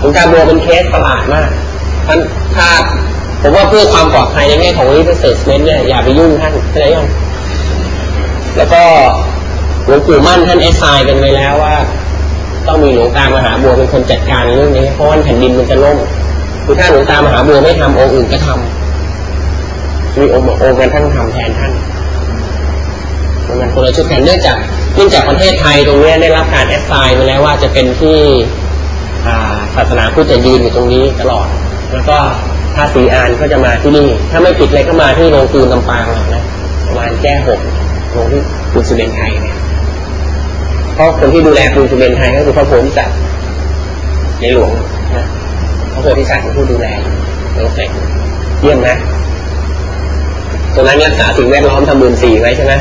หลวงตาบัวเป็นเคสประหลาดมากท่านถ้าผมว่าเพื่อความปลอดภัยในแง่ของ research เนี่ยอย่าไปยุ่งท่านเข้าใจยังแล้วก็หลวงปู่มั่นท่านเอสไซน์กันไปแล้วว่า ต้องมีหลวงตามหาบัวเป็นคนจัดการเรื่องนี้ เพราะว่าแผ่นดินมันจะล่มคือถ้าหลวงตามหาบัวไม่ทำองค์อื่นก็ทำมีองค์องค์กันท่านทำแทนท่านมันคนละชุดกันเนื่องจากเนื่องจากประเทศไทยตรงนี้ได้รับการแอสไซน์มาแล้วว่าจะเป็นที่ ศาสนาพุทธจะยืนอยู่ตรงนี้ตลอด แล้วก็ถ้าสีอานก็จะมาที่นี่ ถ้าไม่ปิดอะไรก็มาที่โรงคืนลำปางนะประมาณแก้หกโรงที่ปูนซีเมนไทยเนี่ยเพราะคนที่ดูแลปูนซีเมนไทยก็คือพระโพธิสัตว์ในหลวงนะพระโพธิสัตว์เป็นผู้ดูแลโรงเสกเยี่ยมนะตรงนั้นรักษาสิ่งแวดล้อมทำบุญสีไว้ใช่ไหม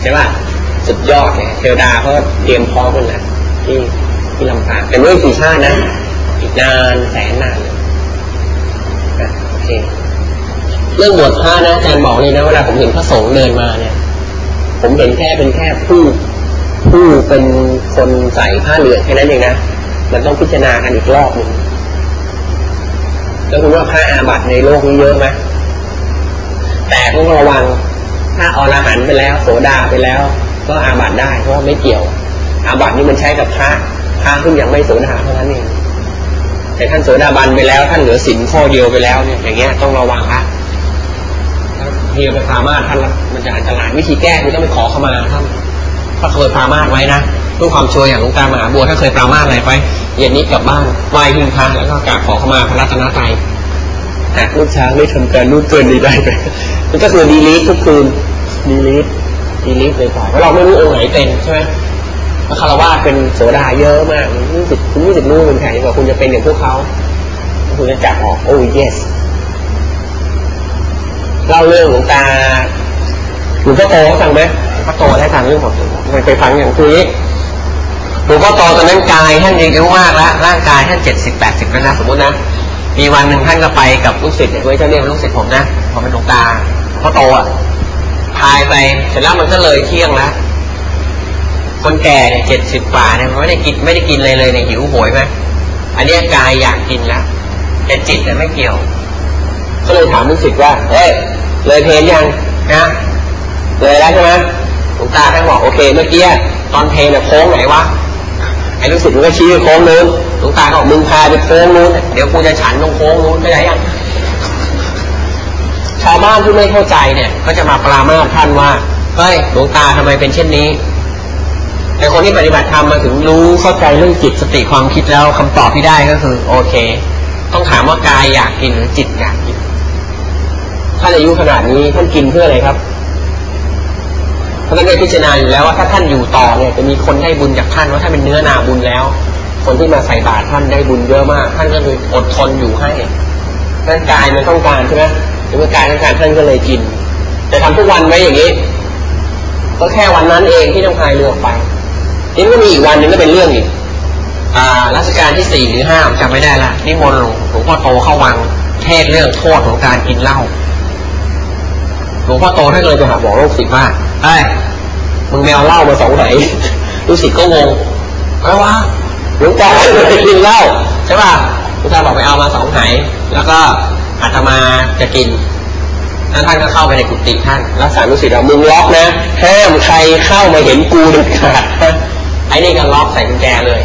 ใช่ป่ะสุดยอดเนี่ยเทวดาเขาเตรียมพร้อมกันนะที่ ที่ลำปางแต่เมื่อสี่ชาตินะ อีกนานแสนนานเลยโอเคเรื่องบวชพระนะอาจารย์บอกเลยนะเวลาผมเห็นพระสงฆ์เดินมาเนี่ย ผมเห็นแค่เป็นแค่ผู้ผู้เป็นคนใส่ผ้าเหลืองแค่นั้นเองนะมันต้องพิจารณากันอีกรอบหนึ่งแล้วคุณว่าพระอาบัติในโลกนี้เยอะไหมแต่ต้องระวังถ้าอรหันไปแล้ว โสดาไปแล้ว ก็อาบัติได้เพราะว่าไม่เกี่ยว อาบัตินี่มันใช้กับพระ พระที่ยังไม่โสดาเท่านั้นเองแต่ท่านโสดาบันไปแล้ว ท่านเหลือสินข้อเดียวไปแล้วเนี่ยอย่างเงี้ยต้องระวังครับเฮียไปพามาท่านมันจะอันตรายวิธีแก้คือต้องไปขอขมาท่านถ้าเคยพามาไว้นะเพื่อความช่วยอย่างหลวงตามหาบัวถ้าเคยปรามาอะไรไปเย็นนี้กลับบ้านไหว้หิ้งพระแล้วก็กราบขอขมาพระรัตนตรัยหากลูกช้างไม่ทำการนู่นเกินดีได้ไปมันก็คือดีลีททุกคืนดีลีทดีลีทเลยต่อเพราะเราไม่รู้องค์ไหนเป็นใช่ไหม คารวะเป็นโสดาเยอะมากนี่สิคุณนี่สิรู้เป็นแผนว่าคุณจะเป็นอย่างพวกเขาคุณจะจับออกโอ้ yes เล่าเรื่องหลวงตาหลวงพ่อโตฟังไหมหลวงพ่อโตได้ฟังเรื่องของมันเคยฟังอย่างคือหลวงพ่อโตตอนนั้นกายท่านอายุมากแล้วร่างกายท่านเจ็ดสิบแปดสิบแล้วนะสมมตินะมีวันหนึ่งท่านก็ไปกับลูกศิษย์ไว้จะเรียกลูกศิษย์ผมนะผมเป็นหลวงตาพ่อโตอะพายไปเสร็จแล้วมันก็เลยเที่ยงแล้ว คนแก่เนี่ยเจ็ดสิบกว่าเนี่ยไม่ได้กินไม่ได้กินเลยเลยเนี่ยหิวโหยไหมอันนี้กายอยากกินแล้วแต่จิตเนี่ยไม่เกี่ยว ก็เลยถามลูกศิษย์ว่า เอ้ยเลยเพลนยังนะเลยแล้วใช่ไหมหลวงตาท่านบอกโอเคเมื่อกี้ตอนเพลนเนี่ยโค้งไหนวะไอ้ลูกศิษย์มันก็ชี้โค้งนู้นหลวงตาบอกมึงพาไปโค้งนู้นเดี๋ยวกูจะฉันตรงโค้งนู้นไม่ได้ยังชาวบ้านที่ไม่เข้าใจเนี่ย ก็จะมาปรามาท่านว่าเฮ้ยหลวงตาทำไมเป็นเช่นนี้ แต่คนที่ปฏิบัติธรรมมาถึงรู้เข้าใจเรื่องจิตสติความคิดแล้วคำตอบที่ได้ก็คือโอเค ต้องถามว่ากายอยากกินหรือจิตอยากกินท่านอายุขนาดนี้ท่านกินเพื่ออะไรครับท่านได้พิจารณาอยู่แล้วว่าถ้าท่านอยู่ต่อเนี่ยจะมีคนได้บุญจากท่านว่าถ้าเป็นเนื้อนาบุญแล้ว คนที่มาใส่บาตรท่านได้บุญเยอะมาก ท่านก็เลยอดทนอยู่ให้ร่างกายมันต้องการใช่ไหมเมื่อกายต้องการท่านก็เลยกิน แต่ทำทุกวันไว้อย่างนี้ ก็แค่วันนั้นเองที่ต้องพายเรือออกไป นี่ก็มีอีกวันหนึ่งก็เป็นเรื่องอีกอ่ารัชกาลที่สี่หรือห้าจำไม่ได้ละนิมนต์หลวงพ่อโตเข้าวังเทศเรื่องโทษของการกินเหล้าหลวงพ่อโตท่านเลยไปหาบอกลูกศิษย์ว่าไอ้มึงแมวเหล้ามาสองไหนลูกศิษย์ก็งงอะไรวะหลวงตาไปกินเหล้าใช่ป่ะหลวงตาบอกไปเอามาสองไหนแล้วก็อาตมาจะกินแล้วท่านก็เข้าไปในกุฏิท่าน รักษาลูกศิษย์เรามึงล็อกนะห้ามใครเข้ามาเห็นกูเด็ดขาด ไอ้นี่ก็ล็อกใส่กุญแจเลย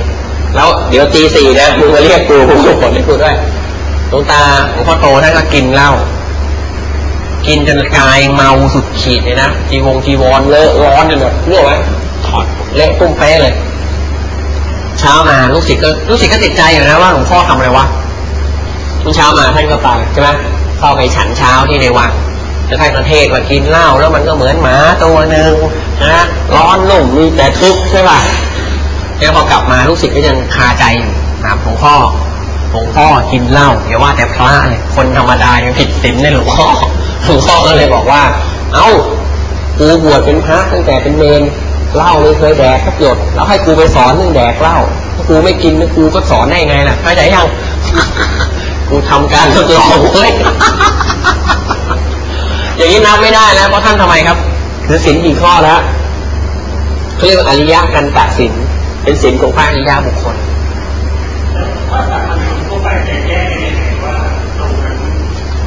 แล้วเดี๋ยวตีสี่นะมึงมาเรียกกูกูจะผลให้กูด้วยหลวงตาหลวงพ่อโตท่านก็กินเหล้ากินจนกายเมาสุดขีดเลยนะจีวงจีวรเลอะร้อนจนแบบเรื่องไหมถอดเละตุ้มเป๊ะเลย เช้ามาลูกศิษย์ก็ลูกศิษย์ก็ติดใจอยู่นะว่าหลวงพ่อทำอะไรวะทุกเช้ามาท่านก็ไปใช่ไหมเข้าไปฉันเช้าที่ในวังจะให้ประเทศว่ากินเหล้าแล้วมันก็เหมือนหมาตัวหนึ่งนะร้อนนุ่มมีแต่ทุกข์ใช่ป่ะ แล้วพอกลับมาลูกศิษย์ก็ยังคาใจอยู่ถามหลวงพ่อหลวงพ่อกินเหล้าอย่าว่าแต่พระเลยคนธรรมดายังผิดศีลในหลวงพ่อหลวงพ่อก็เลยบอกว่า เอ้ากูบวชเป็นพระตั้งแต่เป็นเมนเหล้าไม่เคยแดกสักหยดแล้วให้กูไปสอนเรื่องแดกเหล้าถ้ากูไม่กินกูก็สอนได้ไงล่ะเข้าใจยังกูทำการทดลองเว้ยอย่างนี้นับไม่ได้แล้วเพราะท่านทำไมครับคือศีลกี่ข้อแล้วเขาเรียกอริยะกันตะศีล เป็นสินของพระอิยาบุคคล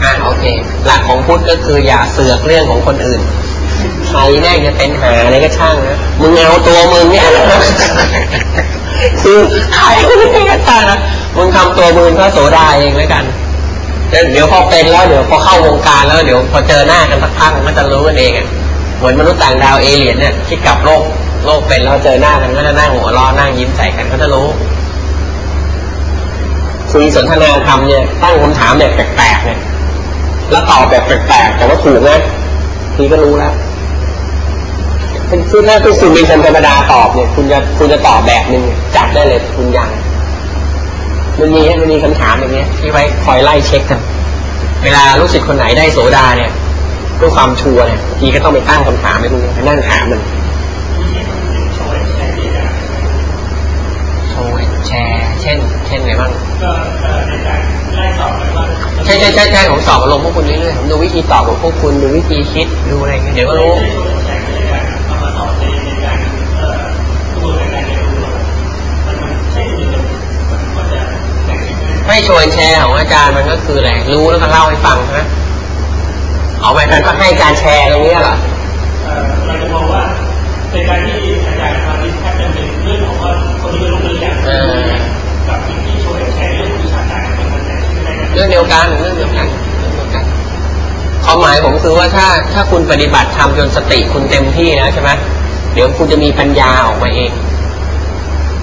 อ่าโอเค หลักของพุทธก็คืออย่าเสือกเรื่องของคนอื่นใครแน่จะเป็นหาอะไรก็ช่างนะ มึงเอาตัวมึงเนี่ยคือใครก็ไม่ด้กันตานะมึงทำตัวมึงพระโสดาเองแล้วกันเดี๋ยวพอเป็นแล้วเดี๋ยวพอเข้าวงการแล้วเดี๋ยวพอเจอหน้ากันสักพักมันจะรู้กันเองเหมือนมนุษย์ต่างดาวเอเลี่ยนเนี่ยที่กลับโลก โลกเป็นแล้วเจอหน้ากันก็จะนั่งหัวล้อนั่งยิ้มใส่กันก็จะรู้คุยสนทนาธรรมเนี่ยตั้งคำถามแบบแปลกๆเนี่ยแล้วตอบแบบแปลกๆแต่ว่าถูกนะทีก็รู้แล้วคือถ้าคุณเป็นคนธรรมดาตอบเนี่ย คุณจะคุณจะตอบแบบหนึ่งจับได้เลยคุณยังมันมีมันมีคำถามอย่างเงี้ยที่ไว้คอยไล่เช็คกันเวลาลูกศิษย์คนไหนได้โสดาเนี่ยด้วยความชัวร์เนี่ยทีก็ต้องไปตั้งคำถามให้คุณไปนั่งถามมันโชว์แชร์ เช่น เช่นไหนบ้างก็ในการไล่สอบว่าใช่ใช่ใช่ใช่ผมสอบอารมณ์พวกคุณเรื่อยๆผมดูวิธีตอบของพวกคุณดูวิธีคิดดูอะไรเงี้ยเดี๋ยวก็รู้ไม่ชวนแชร์ของอาจารย์มันก็คืออะไรรู้แล้วก็เล่าให้ฟังนะเอาไปกันก็ให้การแชร์ตรงนี้เหรอเราจะมองว่าเป็นการที่อาจารย์มาดิสคัสกันเป็นเรื่องของว่าคนที่รู้เรื่องอย่าง เรื่องเดียวกันเรื่องเดียวกันเรื่องเดียวกันความหมายผมคือว่าถ้าถ้าคุณปฏิบัติทำจนสติคุณเต็มที่นะใช่ไหมเดี๋ยวคุณจะมีปัญญาออกมาเอง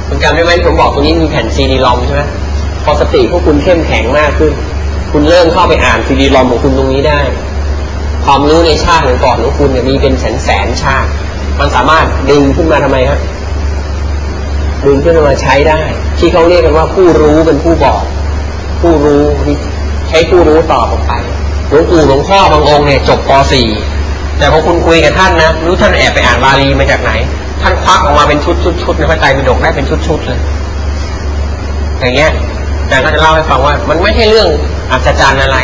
คุณจำได้ไหมผมบอกตรงนี้มีแผ่นซีดีลอมใช่ไหมพอสติพวกคุณเข้มแข็งมากขึ้น คุณเริ่มเข้าไปอ่านซีดีลอมของคุณตรงนี้ได้ ความรู้ในชาติของก่อนของคุณเนี่ยมีเป็นแสนแสนชาติ มันสามารถดึงขึ้นมาทำไมฮะดึงขึ้นมาใช้ได้ ที่เขาเรียกกันว่าผู้รู้เป็นผู้บอก ผู้รู้ใช้ผู้รู้ต่ออไปหลวงปู่หลวงพ่อบางองค์เนี่ยจบป .4 แต่พอคุณคุยกับท่านนะรู้ท่านแอบไปอ่านบาลีมาจากไหน ท่านควักออกมาเป็นชุดชุดชุดในพระไตรปิฎกได้เป็นชุดชุดเลยอย่างเงี้ยแต่ก็จะเล่าให้ฟังว่า มันไม่ใช่เรื่องอัศจรรย์อะไร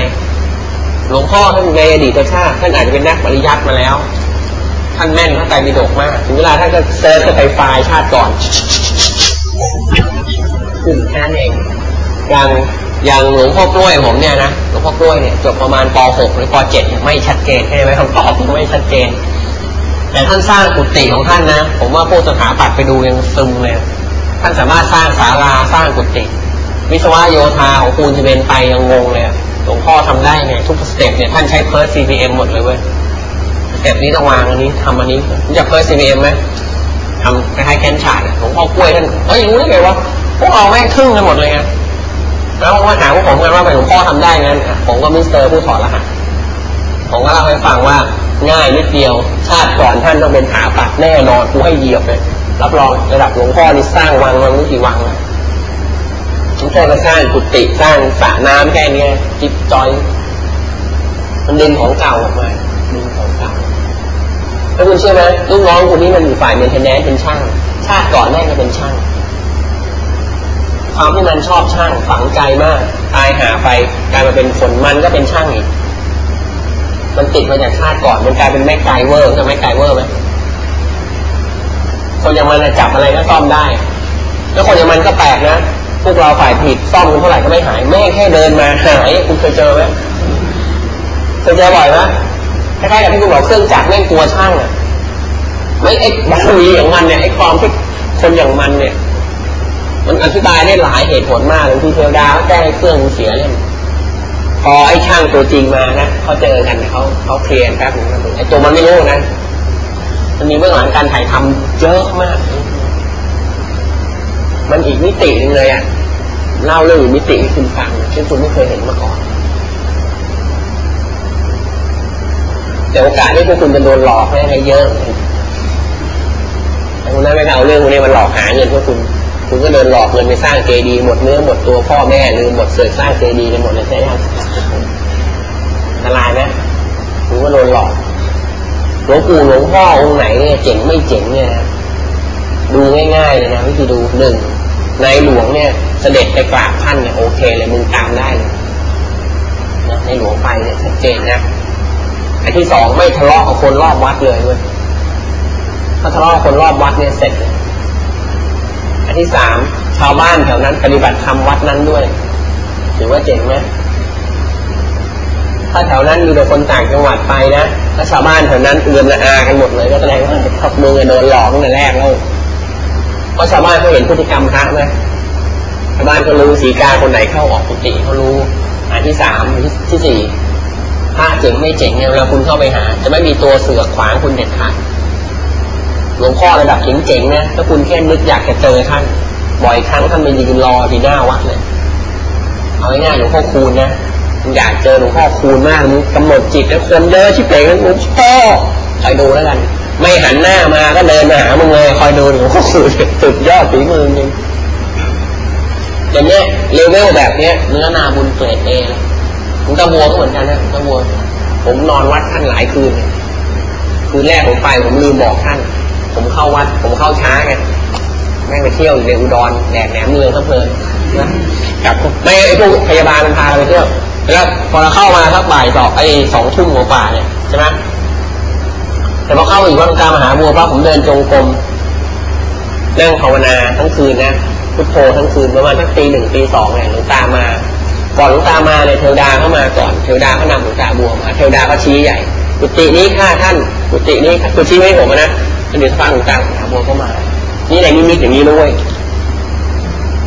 หลวงพ่อท่านในอดีตชาติท่านอาจจะเป็นนักปริยัติมาแล้ว ท่านแม่นพระไตรปิฎกมากถึงเวลาท่านก็เซิร์ชไปไฟล์ชาติก่อนขึ้นแค่นั้นเองอย่าง อย่างหลวงพ่อกล้วยผมเนี่ยนะหลวงพ่อกล้วยเนี่ยจบประมาณป .6 หรือป .7 ไม่ชัดเจนใช่ไหมคำตอบไม่ชัดเจน แต่ท่านสร้างกุฏิของท่านนะ ผมว่าพวกสถาปัตย์ไปดูยังซึมเลยท่านสามารถสร้างศาลาสร้างกุฏิวิศวะโยธาของคุณจะเป็นไปยังงงเลยหลวงพ่อทำได้ไงทุก step เนี่ยท่านใช้ PERT CPM หมดเลยเว้ย step นี้ต้องวางอันนี้ทำอันนี้รู้จักเพิร์ส CPM ไหมทำคล้ายๆ Gantt chart หลวงพ่อกล้วยท่านเอ้ยรู้ได้ไงวะพวกเราแม่งทึ่งกันหมดเลยไง แล้วมาถามผมกันว่าไปหลวงพ่อทำได้งั้น ผมก็มิสเตอร์ผู้ถอดรหัสผมก็เล่าให้ฟังว่าง่ายนิดเดียว ชาติก่อนท่านต้องเป็นหาปัดแน่นอนกูให้เหยียบเลยรับรองระดับหลวงพ่อนี่สร้างวังวังนี่กี่วังไม่ใช่มาสร้างกุฏิสร้างสระน้ำแค่นี้จิบจอยมันดึงของเก่าออกมาดึงของเก่าแล้วคุณเชื่อไหมลูกน้องคนนี้มันอยู่ฝ่ายเมนเทนแนนเป็นช่าง ชาติก่อนแม่ก็เป็นช่าง ความที่มันชอบช่างฝังใจมาก ตายหาไปกลายมาเป็นคนมันก็เป็นช่างอีก มันติดมาจากชาติก่อน มันกลายเป็น MacGyver จะ MacGyver ไหมคนอย่างมันจับอะไรก็ซ่อมได้ แล้วคนอย่างมันก็แปลกนะพวกเราฝ่ายผิดซ่อมกันเท่าไหร่ก็ไม่หาย แม่งแค่เดินมาหายคุณเคยเจอไหมเคยเจอบ่อยไหมคล้ายๆกับที่คุณบอกเครื่องจักรแม่งกลัวช่างอะไม่ไอ้บารมีอย่างมันเนี่ยไอ้ความที่คนอย่างมันเนี่ย มันอธิบายได้หลายเหตุผลมากเลยที่เทวดาเขาแก้เครื่องเสียเลยพอไอ้ช่างตัวจริงมานะเขาเจอกันเขาเขาเคลียร์แป๊บนึงไอ้ตัวมันไม่รู้นะมันมีเบื้องหลังการถ่ายทำเยอะมาก มันอีกมิติหนึ่งเลยอะเล่าเรื่องอีกมิติให้คุณฟังซึ่งคุณไม่เคยเห็นมาก่อน แต่โอกาสที่พวกคุณจะโดนหลอกให้เยอะคุณนั้นไม่เอาเรื่องพวกนี้มันหลอกหาเงินพวกคุณ คุณก็เดินหลอกเงินไปสร้างเจดีหมดเนื้อหมดตัวพ่อแม่ลืมหมดเสือสร้างเจดีกันหมดเลยใช่ไหมอันตรายไหมคุณก็โดนหลอกหลวงปู่หลวงพ่อองค์ไหนเนี่ยเจ๋งไม่เจ๋งเนี่ยดูง่ายๆเลยนะวิธีดูหนึ่งในหลวงเนี่ย เสด็จไปกราบท่านเนี่ยโอเคเลยมึงตามได้เลยนะในหลวงไปเนี่ยชัดเจนนะอันที่สองไม่ทะเลาะกับคนรอบวัดเลยเว้ยถ้าทะเลาะกับคนรอบวัดเนี่ยเสร็จ อันที่สามชาวบ้านแถวนั้นปฏิบัติธรรมวัดนั้นด้วยถือว่าเจ๋งไหมถ้าแถวนั้นมีแต่คนต่างจังหวัดไปนะถ้าชาวบ้านแถวนั้นเอือมละอากันหมดเลยก็แสดงว่าขับมือโดนหลอกตั้งแต่แรกแล้วเพราะชาวบ้านเขาเห็นพฤติกรรมพระไหมชาวบ้านเขารู้สีกาคนไหนเข้าออกกุฏิเขารู้อันที่สามที่สี่พระเจ๋งไม่เจ๋งเนี่ยเวลาคุณเข้าไปหา จะไม่มีตัวเสือขวางคุณเด็ดขาด หลวงพ่อระดับเจ๋งๆนะถ้าคุณแค่นึกอยากจะเจอท่าน บ่อยครั้งท่านไปยืนรอที่หน้าวัดเลยเอาง่ายๆหลวงพ่อคูณนะอยากเจอหลวงพ่อคูณมากมึงกำหนดจิตแล้วคนเยอะชิบเป๋งหลวงพ่อคอยดูแล้วกัน ไม่หันหน้ามาก็เดินมาหามึงเลยคอยดูหลวงพ่อคูณสุดยอดฝีมือจริงอย่างเนี้ยเลเวลแบบเนี้ยเนื้อนาบุญเกรดเอเลยผมตะบัวก็เหมือนกันนะตะบัวผมนอนวัดท่านหลายคืนคืนแรกผมไปผมลืมบอกท่าน ผมเข้าวัด ผมเข้าช้าไงแม่ไปเที่ยวอยู่ในอุดรแดดแหนมเมืองก็เพลินนะครับไม่ไอ้พวกพยาบาลมันพาเราไปเที่ยวแล้วพอเราเข้ามาสักบ่ายสองไอ้สองทุ่มหัวป่าเนี่ยใช่ไหมแต่พอเข้ามาอยู่วัดกลางมหาบัวปั๊บผมเดินจงกรมนั่งภาวนาทั้งคืนนะพุทโธทั้งคืนประมาณสักตีหนึ่งตีสองเนี่ยหลวงตามา ก่อนหลวงตามาเนี่ยเทวดาเข้ามาก่อนเทวดาเขานำหลวงตาบัวมาเทวดาก็ชี้ใหญ่กุฏินี้ข้าท่านกุฏินี้คือชี้ให้ผมนะ เดี๋ยวฟังหลวงตาหลวงตาบัวเข้ามา นี่ไหนนิมิตอย่างนี้ด้วย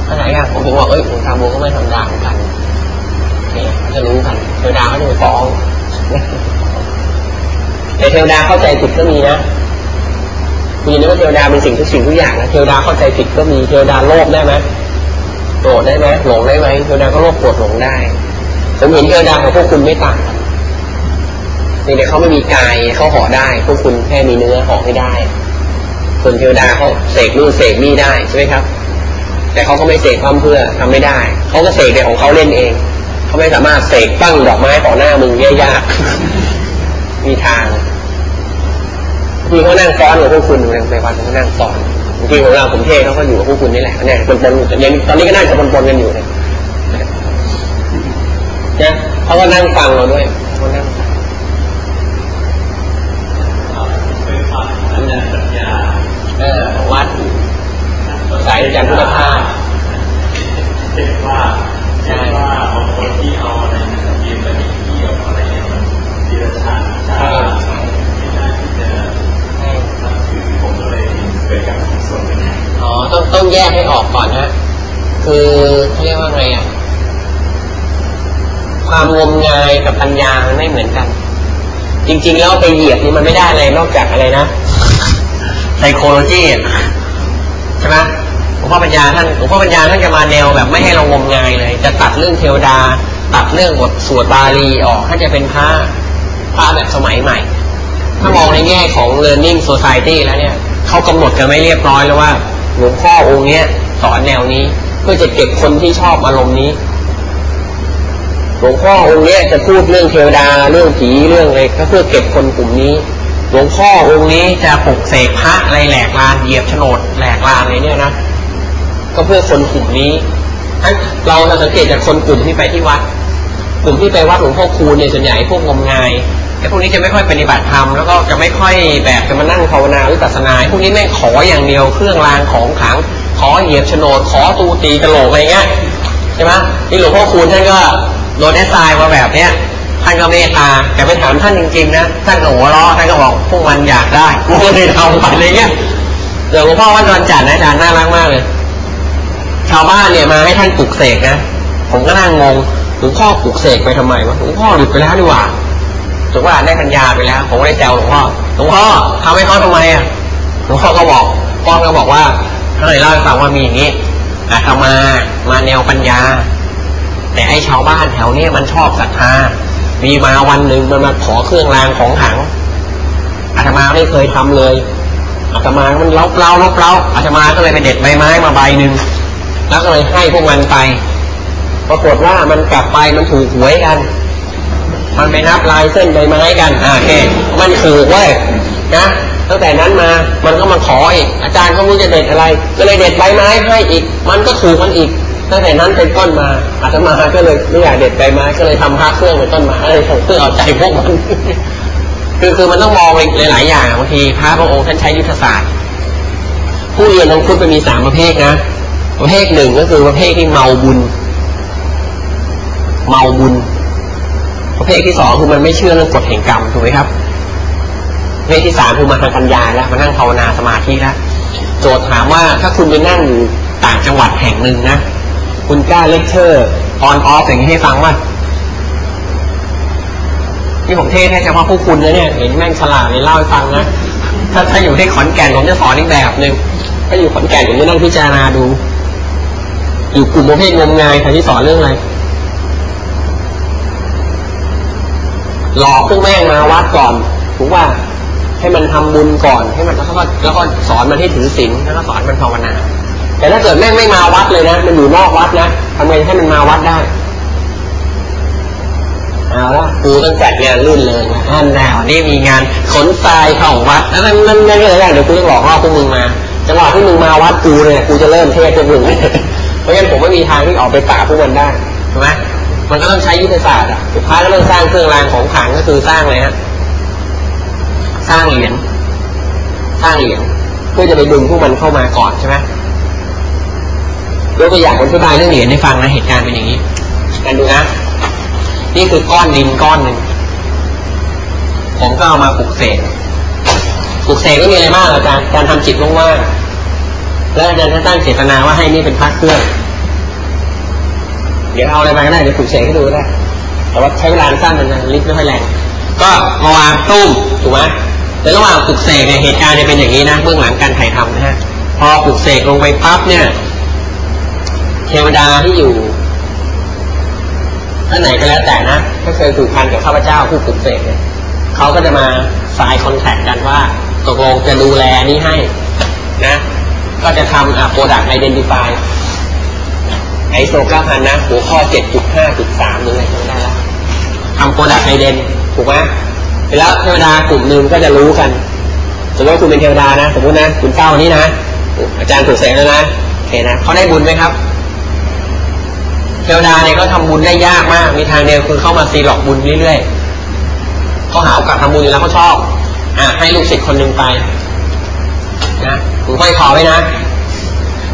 อะไรอะผมถึงบอกเอ้ยหลวงตาบัวก็ไม่ธรรมดาเหมือนกันเนี่ยจะรู้กันเทวดาเขาจะฟ้องแต่เทวดาเข้าใจผิดก็มีนะคุณยินดีว่าเทวดาเป็นสิ่งทุกสิ่งทุกอย่างนะเทวดาเข้าใจผิดก็มีเทวดาโลภได้ไหมโกรธได้ไหมหลงได้ไหมเทวดาก็โลภโกรธหลงได้ผมเห็นเทวดาของพวกคุณไม่ต่างกัน นี่แต่เขาไม่มีกายเขาห่อได้ พวกคุณแค่มีเนื้อห่อไม่ได้ ส่วนเทวดาเขาเสกนู่นเสกนี่ได้ใช่ไหมครับ แต่เขาก็ไม่เสกความเพื่อทำไม่ได้เขาก็เสกในของเขาเล่นเองเขาไม่สามารถเสกปั้งดอกไม้ต่อหน้ามึงยากมีทางมีเขานั่งซ้อนกับพวกคุณในวันเขานั่งซ้อนบางทีของเราผมเทศเขาก็อยู่กับพวกคุณนี่แหละเนี่ยปนปนยังตอนนี้ก็นั่งจะปนปนกันอยู่เนี่ยนะเขาก็นั่งฟังเราด้วยเขานั่ง ฟังเออวัดสายจันทร์พุทธภาพเห็นว่าเห็นว่าบางคนที่เอาอะไรนะยืมไปเที่ยวอะไรเนี่ยมันทีละชาติชาติไม่ได้ที่จะนับถือผมก็เลยเกิดการสับสนกันอ๋อต้องต้องแยกให้ออกก่อนนะคือเขาเรียกว่าไงอะความงมงายกับปัญญามันไม่เหมือนกัน จริง ๆ แล้วไปเหยียบนี่มันไม่ได้อะไรนอกจากอะไรนะ ไซโคโลจีใช่ไหมหลวงพ่อปัญญาท่านหลวงพ่อปัญญาท่านจะมาแนวแบบไม่ให้เรางมงายเลย จะตัดเรื่องเทวดา ตัดเรื่องบทสวดบาลีออกท่านจะเป็นพระพระแบบสมัยใหม่ ถ้ามองในแง่ของ learning society แล้วเนี่ยเขากำหนดกันไม่เรียบร้อยแล้วว่าหลวงพ่อองค์เนี้ยสอนแนวนี้เพื่อจะเก็บคนที่ชอบอารมณ์นี้หลวงพ่อองค์เนี้ยจะพูดเรื่องเทวดาเรื่องผีเรื่องอะไรก็เพื่อเก็บคนกลุ่มนี้ หลวงพ่อองค์นี้จะปลุกเสกพระอะไรแหลกลานเหยียบโฉนดแหลกลานอะไรเนี่ยนะก็เพื่อคนกลุ่มนี้ทั้งเราเราสังเกตจากคนกลุ่มที่ไปที่วัด กลุ่มที่ไปวัดหลวงพ่อคูณเนี่ยส่วนใหญ่พวกงมงายไอ้พวกนี้จะไม่ค่อยปฏิบัติธรรมแล้วก็จะไม่ค่อยแบบจะมานั่งภาวนาหรือตัสนาพวกนี้แม่งขออย่างเดียวเครื่องรางของขลังขอเหยียบโฉนดขอตูตีกระโหลกอะไรเงี้ยใช่ไหมนี่หลวงพ่อคูณท่านก็โดนแอสไซน์มาแบบเนี้ย ท่านก็เมตตาแต่ไปถามท่านจริงๆนะท่านก็หัวเราะท่านก็บอกพวกมันอยากได้กูก็เลยทำไปอะไรเงี้ยเดี๋ยวหลวงพ่อวันวันจันทร์นะอาจารย์น่ารักมากเลย ชาวบ้านเนี่ยมาให้ท่านปลุกเสกนะผมก็นั่งงงหลวงพ่อปลุกเสกไปทำไมวะหลวงพ่อหลุดไปแล้วดีกว่าถือว่าได้ปัญญาไปแล้ว ผมก็ได้แซวหลวงพ่อหลวงพ่อทำให้เขาทำไมอะหลวงพ่อก็บอกพ่อก็บอกว่าท่านเลยเล่าให้ฟังว่ามีอย่างนี้อาตมามาแนวปัญญา แต่ไอ้ชาวบ้านแถวเนี้ยมันชอบศรัทธา มีมาวันหนึ่งมันมาขอเครื่องรางของขังอาตมาไม่เคยทำเลยอาตมามันเล้าเล้าเล้าเล้าอาตมาก็เลยไปเด็ดใบไม้มาใบหนึ่งแล้วก็เลยให้พวกมันไป ปรากฏว่ามันกลับไปมันถูกหวยกัน มันไปนับลายเส้นใบไม้กันอ่าโอเคมันถูกเว้ยนะตั้งแต่นั้นมามันก็มาขออีกอาจารย์ก็ไม่รู้จะเด็ดอะไร ก็เลยเด็ดใบไม้ให้อีก มันก็ถูกมันอีก ตั้งแต่นั้นเป็นต้นมาอาตมาก็เลยไม่อยากเด็ดใบไม้ก็เลยทำพระเครื่องเป็นต้นไม้เลยเพื่อเอาใจพวกมันคือคือมันต้องมองหลายๆอย่างบางทีพระพระองค์ท่านใช้ยุทธศาสตร์ผู้เรียนทั้งคุณจะมีสามประเภทนะประเภทหนึ่งก็คือประเภทที่เมาบุญ เมาบุญประเภประเภทที่สองคือมันไม่เชื่อเรื่องกฎแห่งกรรมถูกไหมครับประเภทที่สามคือมาทางปัญญาแล้วมานั่งภาวนาสมาธิแล้วโจทย์ถามว่าถ้าคุณไปนั่งอยู่ต่างจังหวัดแห่งหนึ่งนะ คุณกล้า lecture on off อย่างนี้ให้ฟังว่าที่ผมเทศน์ให้เฉพาะพวกคุณนะเนี่ยเห็นแม่งฉลาดเลยเล่าให้ฟังนะถ้าถ้าอยู่ที่ขอนแก่นผมจะสอนอีกแบบหนึ่งถ้าอยู่ขอนแก่นผมจะนั่งพิจารณาดู อยู่กลุ่มประเภทงมงายใครที่สอนเรื่องอะไรหลอกพวกแม่งมาวัดก่อนถูกว่าให้มันทำบุญก่อนให้มันแล้วก็แล้วก็สอนมันให้ถือศีลแล้วก็สอนมันภาวนา แต่ถ้าเกิดแม่งไม่มาวัดเลยนะมันอยู่นอกวัดนะทำไงให้มันมาวัดได้เอาละกูต้องจัดงานรุ่นเลยนะท่านแนวนี่มีงานขนทรายเข้าวัดนั่นนั่นนั่นก็เลยเดี๋ยวกูต้องหลอกล่อพวกมึงมาจังหวะที่มึงมาวัดกูเนี่ยกูจะเริ่มเทศพวกมึงเพราะงั้นผมไม่มีทางที่ออกไปป่าพวกมันได้ใช่ไหมมันก็ต้องใช้ยุทธศาสตร์อะสุดท้ายก็ต้องสร้างเครื่องรางของขลังก็คือสร้างอะไรฮะสร้างเหรียญสร้างเหรียญเพื่อจะไปดึงพวกมันเข้ามาก่อนใช่ไหม ยกตัวอย่างผมอธิบายเรื่องเหรียญให้ฟังนะเหตุการณ์เป็นอย่างนี้กันดูนะ นี่คือก้อนดินก้อนหนึ่งผมก็เอามาปลุกเสกปลุกเสกก็มีอะไรมากอาจารย์การทำจิตว่างๆแล้วอาจารย์จะตั้งเจตนาว่าให้นี่เป็นพักเครื่องเดี๋ยวเอาอะไรมาก็ได้เดี๋ยวปลุกเสกให้ดูก็ได้แต่ว่าใช้เวลาสั้นนะลิฟต์ไม่ค่อยแรงก็มาวางตุ้มถูกไหมแต่ระหว่างปลุกเสกเนี่ยเหตุการณ์จะเป็นอย่างนี้นะเบื้องหลังการถ่ายทำนะฮะพอปลุกเสกลงไปปั๊บเนี่ย เทวดาที่อยู่ท่านไหนก็แล้วแต่นะถ้าเคยผูกพันกับข้าพเจ้าผู้ปลุกเสกเนี่ยเขาก็จะมาสายคอนแทคกันว่าตกลงจะดูแลนี้ให้ นะ ก็จะทำอ่า product identify ISO เก้าพันนะ หัวข้อเจ็ดจุดห้าจุดสามหรืออะไรก็ได้แล้วทำ product iden ถูกไหมแล้วเทวดากลุ่มหนึ่งก็จะรู้กันสมมติว่าคุณเป็นเทวดานะ สมมตินะ คุณเจ้านี้นะ อาจารย์ถูกเสกแล้วนะโอเคนะเขาได้บุญไหมครับ เทวดาเนี่ยก็ทำบุญได้ยากมาก มีทางเดียวคือเข้ามาซีหลอกบุญเรื่อยๆเขาหาโอกาสทำบุญแล้วเขาชอบอะให้ลูกศิษย์คนหนึ่งไปนะผมค่อยขอไว้นะ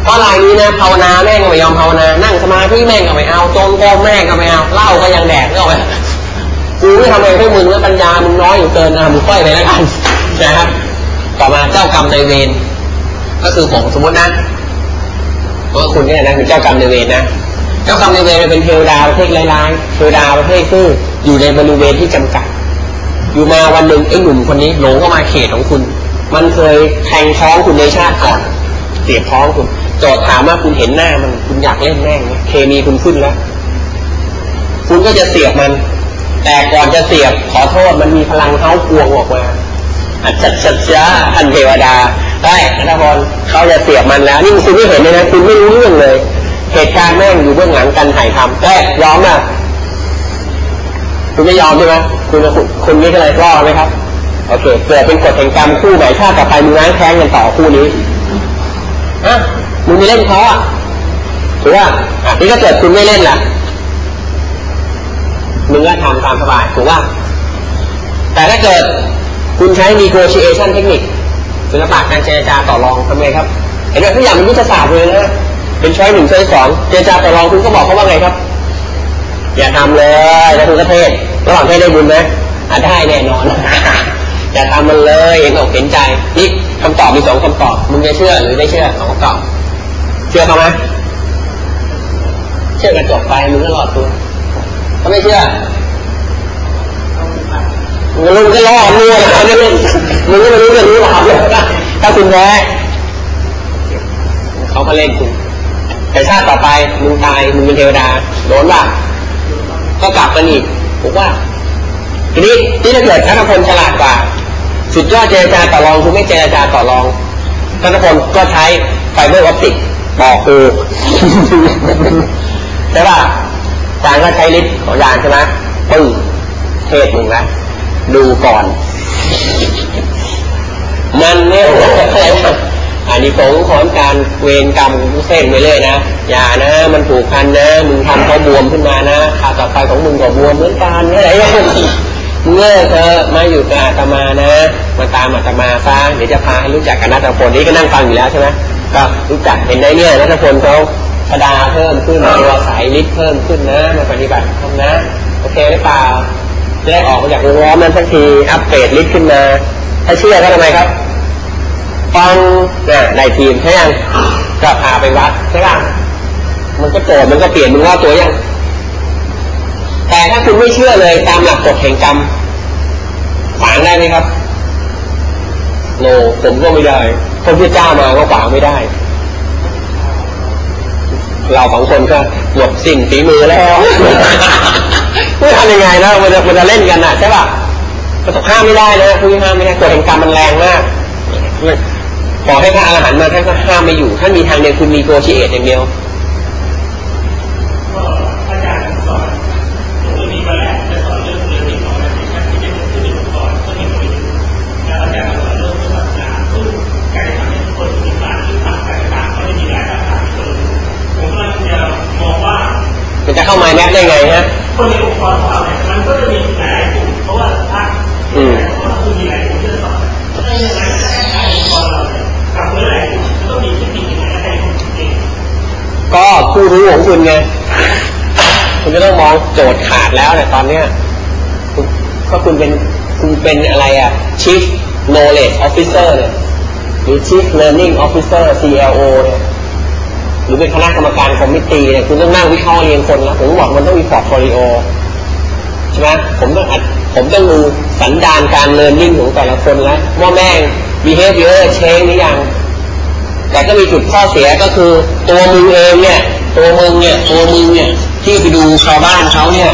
เพราะรายนี้นะภาวนาแม่งก็ไม่ยอมภาวนา นั่งสมาธิแม่งก็ไม่เอาจงโกงแม่งก็ไม่เอาเหล้าก็ยังแดกก็ไม่กูไม่ทำอะไรให้มึงแล้วปัญญามึงน้อยอยู่เกินอะมึงค่อยไปแล้วกันนะครับ ต่อมาเจ้ากรรมนายเวรก็คือผมสมมตินะว่าคุณเนี่ยนะเป็นเจ้ากรรมนายเวรนะ เจ้ากรรมนายเวรเป็นเทวดาประเภทร้ายๆเทวดาประเภทที่อยู่ในบริเวณที่จำกัด อยู่มาวันหนึ่งไอ้หนุ่มคนนี้หลงเข้ามาเขตของคุณ มันเคยแทงท้องคุณในชาติก่อนเสียบท้องคุณจทย์ถามว่าคุณเห็นหน้ามันคุณอยากเล่นแม่งไหมเคมีคุณขึ้นแล้ว คุณก็จะเสียบมัน แต่ก่อนจะเสียบขอโทษมันมีพลังเท้าพวงออกมาอัจฉริยะท่านเทวดาได้นัทพรเขาจะเสียบมันแล้ว นี่คุณไม่เห็นเลยนะคุณไม่รู้เรื่องเลย เหตุการณ์แม่งอยู่เบื้องหลังการถ่ายทำแต่ยอมอะคุณไม่ยอมใช่ไหมคุณคุณนี่อะไรรอดไหมครับโอเคเกิดเป็นกฎแห่งกรรมคู่ใหม่ชาติต่อไปมึงล้างแค้นกันต่อคู่นี้อะมึงไม่เล่นเขาอะถือว่าอะนี่ก็เกิดคุณไม่เล่นล่ะมึงก็ทำตามสบายถูกว่า แต่ถ้าเกิดคุณใช้ negotiation เทคนิคศิลปะการเจรจาต่อรองทำไงครับเห็นไหมทุกอย่างเป็นยุทธศาสตร์เลยนะ เป็นช้อยหนึ่งช้อยสองเจรจาต่อรองคุณก็บอกเขาว่าไงครับ อย่าทำเลยแล้วคุณก็เทศระหว่างเทศได้บุญไหมอะได้แน่นอนอย่าทำมันเลยเห็นอกเห็นใจนี่คำตอบมีสองคำตอบมึงจะเชื่อหรือไม่เชื่อสองคำตอบ เชื่อเขาไหมเชื่อกันจบไปมึงก็รอดตัวถ้าไม่เชื่อมึงก็ล่อมั่วนะนี่มึงก็ไม่รู้เรื่องรู้ราวเลยถ้าคุณแพ้เขาก็เล่นคุณ แต่ชาติต่อไปมึงตายมึงเป็นเทวดาโดนป่ะก็กลับกันอีกผมว่าทีนี้ที่ถ้าเกิดธนพลฉลาดกว่า สุดยอดเจรจาต่อรองคือไม่เจรจาต่อรองธนพลก็ใช้ไฟเบอร์ออปติกบอกคือใช่ป่ะจางก็ใช้ลิฟต์ของยานใช่ไหมปึ้งเทศมึงนะดูก่อน มันเนี่ยอั อันนี้ผงของการเวรกรรมเส้นไปเลยนะอย่านะ มันผูกพันนะมึงทำเขาบวมขึ้นมานะข่าวต่อไปของมึงก็บวมเหมือนกันอะไรอย่างเงี้ยเมื่อเธอมาอยู่กับอาตมานะ มาตามอาตมาซะเดี๋ยวจะพาให้รู้จักกับนัทพลนี่ก็นั่งฟังอยู่แล้วใช่ไหมก็รู้จักเห็นไหมเนี่ยนัทพลเขาชดาเพิ่มขึ้นตัวสายลิฟต์เพิ่มขึ้นนะมาปฏิบัติธรรมนะ โอเคหรือเปล่าจะได้ออกมาจากวงล้อมนั้นสักทีอัปเกรดลิฟต์ขึ้นมา ถ้าเชื่อก็ทำไมครับ ฟังน่ะได้ทีมใช่ยังก็พาไปวัดใช่ป่ะมันก็โจทย์มันก็เปลี่ยนมึงว่าตัวยัง แต่ถ้าคุณไม่เชื่อเลยตามหลักกฎแห่งกรรมขวางได้ไหมครับโนผมก็ไม่ได้พระพุทธเจ้ามาก็ขวางไม่ได้ เราสองคนก็หมดสิ่งฝีมือแล้วไม่ทำยังไงนะมันจะมันจะเล่นกันน่ะใช่ป่ะมันห้ามไม่ได้นะคุณห้ามไม่ได้กฎแห่งกรรมมันแรงมาก ขอให้พระอรหันต์มาท่านก็ห้ามไม่อยู่ท่านมีทางเดียวคือมีตัวชีเอตอย่างเดียวก็อาจารย์สอนผมมีมาแล้วจะสอนเรื่องเรืองที่สอนอะไรที่ที่เป็นที่เป็นก่อนก็มีคนแล้วอาจารย์สอนเรื่องศาสนาซึ่งการทำให้คนมีศาสตร์ที่ทำการต่างก็ไม่มีหลายภาษาที่คนผมกำลังจะมองว่ามันจะเข้ามาแนบได้ไงฮะคนในองค์กรของเรา ก็ผู้รู้ของคุณไงคุณจะต้องมองโจทย์ขาดแล้วเนี่ยตอนเนี้ยก็คุณเป็นคุณเป็นอะไรอะ Chief Knowledge Officer เนี่ยหรือ Chief Learning Officer CLO เนี่ยหรือเป็นคณะกรรมการ committee เนี่ยคุณต้องนั่งวิเคราะห์เรียงคนแล้วผมบอกมันต้องมี portfolio ใช่ไหมผมต้องอัดผมต้องดูสันดานการเรียนรู้ของแต่ละคนแล้วว่าแม่ง behavior change หรือยัง แต่ก็มีจุดข้อเสียก็คือ ตัวมึงเองเนี่ย ตัวมึงเนี่ย ตัวมึงเนี่ย ที่ไปดูชาวบ้านเขาเนี่ย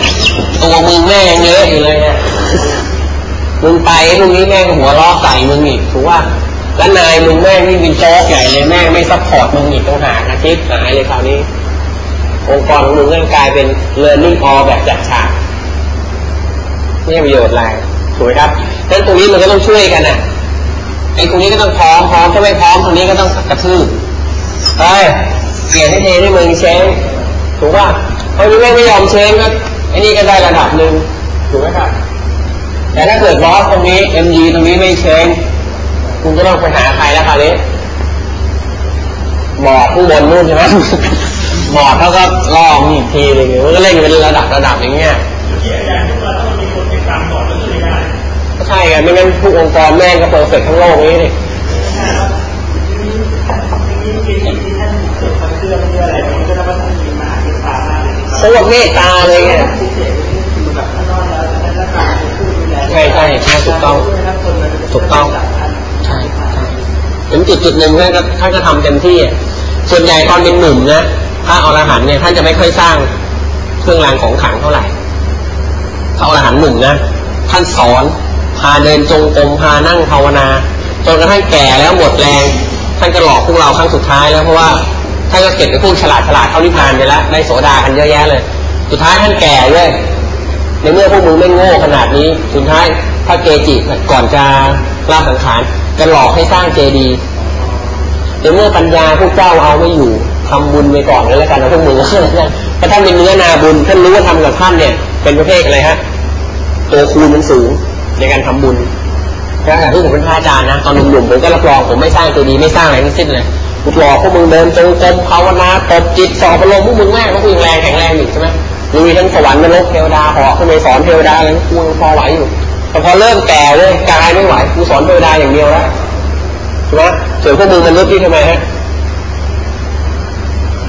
ตัวมึงแม่งยังเยอะอยู่เลยเนี่ยมึงไปพรุ่งนี้แม่งหัวเราะใส่มึงอีกถูกป่ะแล้วนายมึงแม่งนี่เป็นโจ๊กใหญ่เลยแม่งไม่ support มึงอีกต้องหาอาทิตย์หายเลยคราวนี้ องค์กรของมึงก็กลายเป็น learning org แบบจัดฉากไม่ประโยชน์อะไรถูกไหมครับดังนั้นตรงนี้มันก็ต้องช่วยกันน่ะ ไอ้ตรงนี้ก็ต้องพร้อมพร้อมถ้าไม่พร้อมตรงนี้ก็ต้องกระทืบเฮ้ยเปลี่ยนให้เทให้มึง change ถูกป่ะเพราะนี่ไม่ไม่ยอม change ก็ไอ้นี่ก็ได้ระดับหนึ่งถูกไหมครับแต่ถ้าเกิดบอสตรงนี้ MG ตรงนี้ไม่เช้งคุณก็ต้องไปหาใครแล้วคราวนี้บอร์ดผู้บนนู่นใช่ไหมบอร์ดเขาก็ลองอีกทีเลยมันก็เล่นเป็นระดับระดับอย่างเงี้ยที่อาจารย์พูดว่าต้องมีคนติดตามก่อนแล้วช่วยได้ ใช่ไงไม่งั้นทุกองค์กรแม่งก็ perfect ทั้งโลกนี้ดิโคตรเมตตาเลยไงใช่ใช่ใช่ถูกต้องถูกต้องใช่ใช่ถึงจุดจุดหนึ่งท่านก็ท่านก็ทำเต็มที่ส่วนใหญ่ตอนเป็นหนุ่มนะพระอรหันต์เนี่ยท่านจะไม่ค่อยสร้างเครื่องรางของขลังเท่าไหร่พระอรหันต์หนุ่มนะท่านสอน พาเดินจงกรมพานั่งภาวนา จนกระทั่งแก่แล้วหมดแรง ท่านก็หลอกพวกเราครั้งสุดท้ายแล้วเพราะว่าท่านก็เก็บไปพวกฉลาดฉลาดเข้านิพพานไปแล้วได้โสดากันเยอะแยะเลย สุดท้ายท่านแก่เลยในเมื่อพวกมึงไม่โง่ขนาดนี้ สุดท้ายพระเกจิก่อนจะลาสังขารจะหลอกให้สร้างเจดีย์ในเมื่อปัญญาพวกเจ้าเอาไม่อยู่ทำบุญไปก่อนแล้วกันนะพวกมึงเพราะท่านเป็นเนื้อนาบุญท่านรู้ว่าทำกับท่านเนี่ย เป็นประเภทอะไรฮะตัวคูณมันสูง ในการทำบุญถ้าหากที่ผมเป็นพระอาจารย์นะตอนหนุ่มๆผมก็รับรองผมไม่สร้างเจดีไม่สร้างอะไรทั้งสิ้นเลยกูหลอกพวกมึงเดินจงกรมภาวนาตบจิตสอบอารมณ์พวกมึงแม่พวกมึงแรงแข็งแรงอยู่ใช่ไหมลุยทั้งสวรรค์นรกเทวดาหาะขึ้นไปสอนเทวดาอะไรกูยังพอไหวอยู่แต่พอเริ่มแก่เลยกายไม่ไหวกูสอนเทวดาอย่างเดียวแล้วใช่ไหมส่วนพวกมึงมันลดที่ทำไมฮะ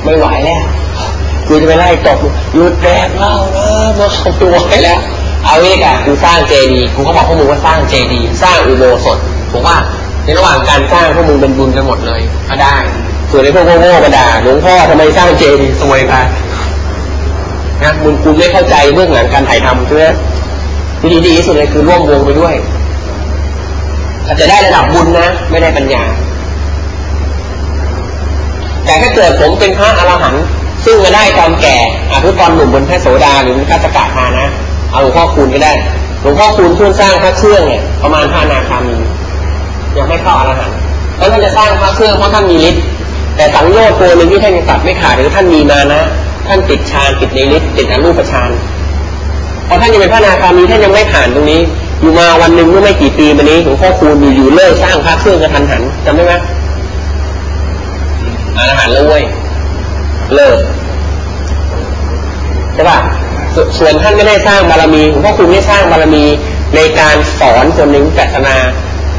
ไม่ไหวแล้วกูจะไปไล่ตบหยุดแดกเล้านะมาเอาตัวไว้แล้ว เอาเอกอะกูสร้างเจดีกูก็บอกพวกมึงว่าสร้างเจดีสร้างอุโบสถถูกป่ะในระหว่างการสร้างพวกมึงเป็นบุญกันหมดเลยก็ได้ส่วนในพวกโง่ๆมาด่าหลวงพ่อทำไมสร้างเจดีย์ซวยไปนะมึงกูไม่เข้าใจเบื้องหลังการถ่ายทำใช่ไหมวิธีดีที่สุดเลยคือร่วมวงไปด้วยอาจจะได้ระดับบุญนะ ไม่ได้ปัญญา แต่ถ้าเกิดผมเป็นพระอรหันต์ซึ่งมาได้ตอนแก่อาพุตอนหนุ่มบนพระโสดาหรือพระสกาธานะ เอาหลวงพ่อคูณก็ได้ หลวงพ่อคูณช่วยสร้างพระเครื่องเนี่ยประมาณพระนาคามียังไม่เข้าอรหันต์แล้วท่านจะสร้างพระเครื่องเพราะท่านมีฤทธิ์แต่สังโยชน์ตัวหนึ่งที่ท่านยังตัดไม่ขาดหรือท่านมีมานะ ท่านติดฌานติดในฤทธิ์ติดอรูปฌานพอท่านยังเป็นพระนาคามีท่านยังไม่ผ่านตรงนี้ อยู่มาวันหนึ่งเมื่อไม่กี่ปีมานี้หลวงพ่อคูณอยู่ๆเลิกสร้างพระเครื่องกระทันหันจำได้ไหมอรหันต์แล้วเว้ยเลิกใช่ป่ะ ส่วนท่านไม่ได้สร้างบารมีหลวงพ่อคุณไม่สร้างบารมีในการสอนคนหนึ่งปัสนา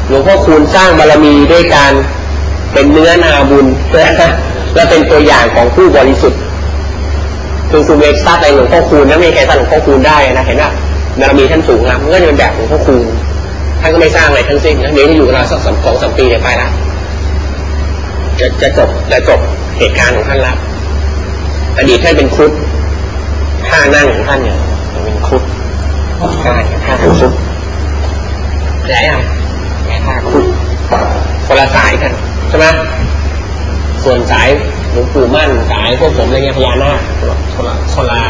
หลวงพ่อคุณสร้างบารมีด้วยการเป็นเนื้อนาบุญและเป็นตัวอย่างของผู้บริสุทธิ์คือคุณเวกซัดในหลวงพ่อคูณนะไม่ใครสร้างหลวงพ่อคูณได้นะเห็นไหมบารมีท่านสูงนะมันก็จะเป็นแบบหลวงพ่อคูณท่านก็ไม่สร้างอะไรทั้งสิ้นนะเดี๋ยวจะอยู่กับเราสักสองสามปีเดี๋ยวไปละจะจะจบจะจบเหตุการณ์ของท่านละอดีตท่านเป็นครุฑ ท่านั่งของท่านเนี่ยเป็นครุฑใช่ท่าเป็นครุฑแย่ยังแย่ท่าครุฑคนละสายกันใช่ไหมส่วนสายหลวงปู่มั่นสายพวกผมอะไรเงี้ยพญานาคคนละคนละ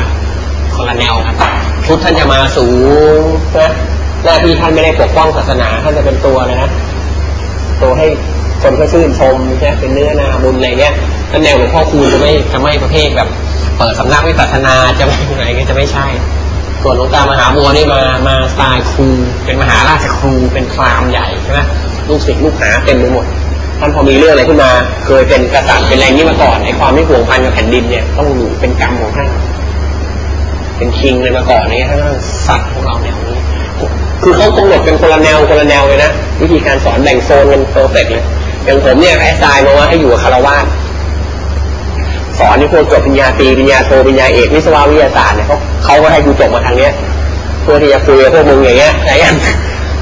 คนละแนวครับชุดท่านจะมาสูงนะหน้าที่ท่านไม่ได้ปกป้องศาสนาท่านจะเป็นตัวเลยนะตัวให้คนเขาชื่นชมใช่เป็นเนื้อนาบุญอะไรเงี้ยท่านแนวหลวงพ่อคูณจะไม่จะไม่ประเภทแบบ เปิดสำนักวิปัสสนาจะไม่ไรเงี้ยจะไม่ใช่ ส่วนหลวงตามหาบัวนี่มามาสไตล์ครูเป็นมหาราชครูเป็นพรามใหญ่ใช่ไหมลูกศิษย์ลูกหาเต็มไปหมดท่านพอมีเรื่องอะไรขึ้นมา เคยเป็นกษัตริย์เป็นอะไรนี้มาก่อนไอ้ความไม่ห่วงพันกับแผ่นดินเนี่ยต้องอยู่เป็นกรรมของท่านเป็นคิงเลยมาก่อนเนี่ยท่านสัตว์ของเราแนวนี้คือเขากำหนดเป็นคนละแนวคนละแนวเลยนะวิธีการสอนแบ่งโซนกันเพอร์เฟกเลยอย่างผมเนี่ยแอสไซน์มาว่าให้อยู่กับคารวาส อนนี่พวกจบปริญญาตรีปริญญาโทปริญญาเอกวิศวะวิทยาศาสตร์เนี่ยเขาเขาก็ให้กูจบมาทางเนี้ยเพื่อที่จะคุยกับพวกมึงอย่างเงี้ยอะไอย่าง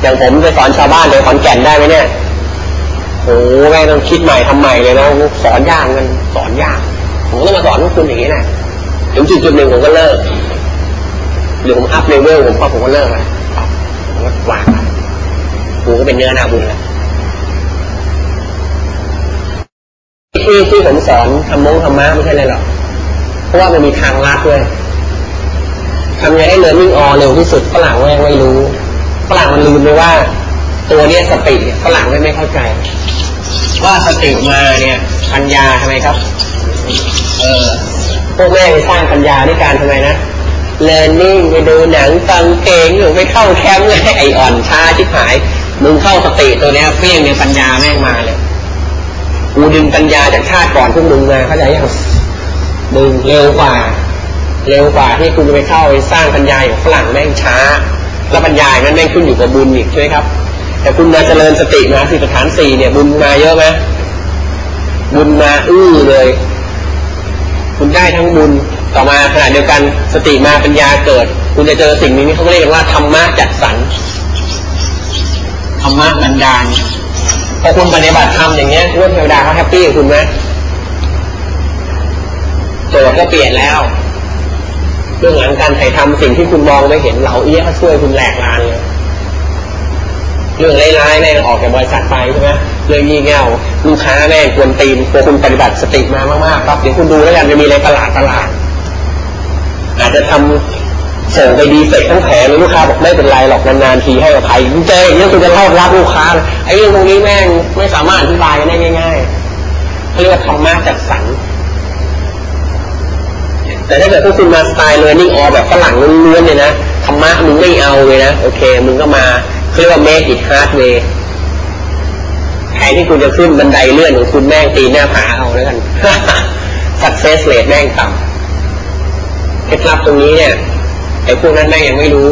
อย่างผมไปสอนชาวบ้านในขอนแก่นได้ไหมเนี่ยโอ้แม่ต้องคิดใหม่ทำใหม่เลยนะสอนยากมันสอนยากผมต้องมาสอนพวกคุณอย่างนี้นะถึงจุดจุดหนึ่งผมก็เลิกหรือผมอัพเลเวลผมพอผมก็เลิกเลยผมก็วางกูก็เป็นเนื้อนาบุญแล้ว ที่ที่ผมสอนทำมงธรรมะไม่ใช่เลยหรอก เพราะว่ามันมีทางลัดด้วยทำไงให้ learning all เร็วที่สุดฝรั่งแม่งไม่รู้ฝรั่งมันลืมไปว่า ตัวเนี้ยสติฝรั่งไม่ไม่เข้าใจ ว่าสติมาเนี่ยปัญญาทำไมครับ เออพวกแม่ไปสร้างปัญญาด้วยการทำไมนะ learning ไปดูหนังฟังเพลงหรือไปเข้าแคมป์เลยไออ่อนช้าชิบหายมึงเข้าสติตัวเนี้ยเพี้ยงเนี่ยปัญญาแม่งมาเลย กูดึงปัญญาจากชาติก่อนพวกมึงมาเข้าใจยังดึงเร็วกว่า เร็วกว่าที่คุณจะไปเข้าไปสร้างปัญญาของฝรั่งแม่งช้า แล้วปัญญาอย่างนั้นแม่งขึ้นอยู่กับบุญอีกใช่ไหมครับ แต่คุณมาเจริญสติมาสี่ประฐานสี่เนี่ย บุญมาเยอะไหมบุญมาอื้อเลย คุณได้ทั้งบุญต่อมาขณะเดียวกันสติมาปัญญาเกิด คุณจะเจอสิ่งนี้เขาเรียกว่าธรรมะจัดสรรธรรมะบันดาล พอคุณปฏิบัติธรรมอย่างเงี้ยเรื่องเทวดาเขาแฮปปี้กับคุณไหมโจทย์ก็เปลี่ยนแล้วเรื่องหลังการถ่ายทำสิ่งที่คุณมองไม่เห็นเหล่าเอี้ยเขาช่วยคุณแหลกลานเลยเรื่องร้ายๆแม่งออกจากบริษัทไปใช่ไหมเรื่องยี่เง่าลูกค้าแม่งควรตีนพอคุณปฏิบัติสติมามากๆครับเดี๋ยวคุณดูแล้วกันจะมีอะไรประหลาดประหลาดอาจจะทำ ส่งไปดีเฟกทั้งแผงลูกค้าบอกไม่เป็นไรหรอกนานๆทีให้อภัยเจออย่างนี้คุณจะเล่ารับลูกค้าไอ้เรื่องตรงนี้แม่งไม่สามารถอธิบายได้ง่ายๆเขาเรียกว่าธรรมะจัดสรรแต่ถ้าเกิดพวกคุณมาสไตล์ learning all แบบฝรั่งล้วนๆเลยนะธรรมะมึงไม่เอาเลยนะโอเคมึงก็มาเขาเรียกว่า make it hard way แทนที่คุณจะขึ้นบันไดเลื่อนของคุณแม่งตีหน้าผาเอาแล้วกัน success rate แม่งต่ำเคล็ดลับตรงนี้เนี่ย อ้พวกนั้นแม่ยังไม่รู้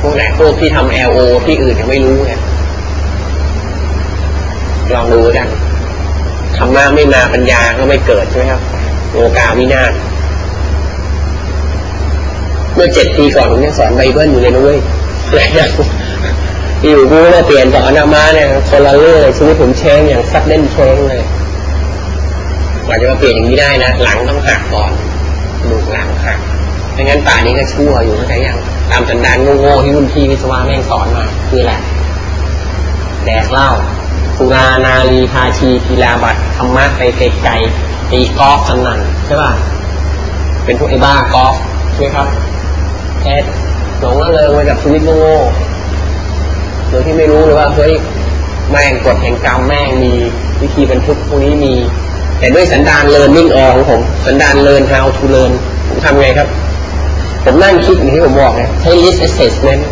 พวกไหนพวกที่ทำ LO ที่อื่นยังไม่รู้ไงลองดูกันธรรมะไม่มาปัญญาก็ไม่เกิดใช่ไหมครับโอกาวินาศเมื่อเจ็ดปีก่อนผมยังสอนไบเบิลอยู่เลยนะเว้ยอยู่กูมาเปลี่ยนสอนอามาเนี่ยคนละเรื่องชีวิตผมเชงอย่างซัดเล่นเชงเลยกว่าจะมาเปลี่ยนอย่างนี้ได้นะ หลังต้องหักก่อนดูหลังหัก ไม่งั้นป่านี้ก็ชั่วอยู่เข้าใจยังตามสันดานโง่ๆที่รุ่นพี่วิศวะแม่งสอนมาคือแหละแดกเหล้าสุรานารีพาชีกีฬาบัตรธรรมะไปไกลๆตีกอล์ฟสนั่นใช่ป่ะเป็นพวกไอ้บ้ากอล์ฟใช่ไหมครับแค่หลงละเลยมาจากชีวิตโง่โดยที่ไม่รู้เลยว่าเฮ้ยแม่งกฎแห่งกรรมแม่งมีวิธีบรรทุกพวกนี้มี แต่ด้วยสันดานเลิร์นนิ่งอของผมสันดานเลิร์น how to learn ผมทำไงครับ ผมนั่งคิดอย่างที่ผมบอกไงใช้ risk assessment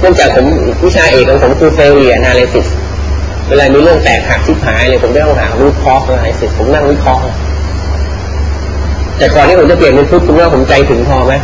เนื่องจากผมวิชาเอกของผมคือ failure analysis เวลามีเรื่องแตกหักที่หายเลยผมได้ต้องหา root cause analysis ผมนั่งวิเคราะห์แต่ก่อนที่ผมจะเปลี่ยนเป็นพุทธคุณว่าผมใจถึงพอไหม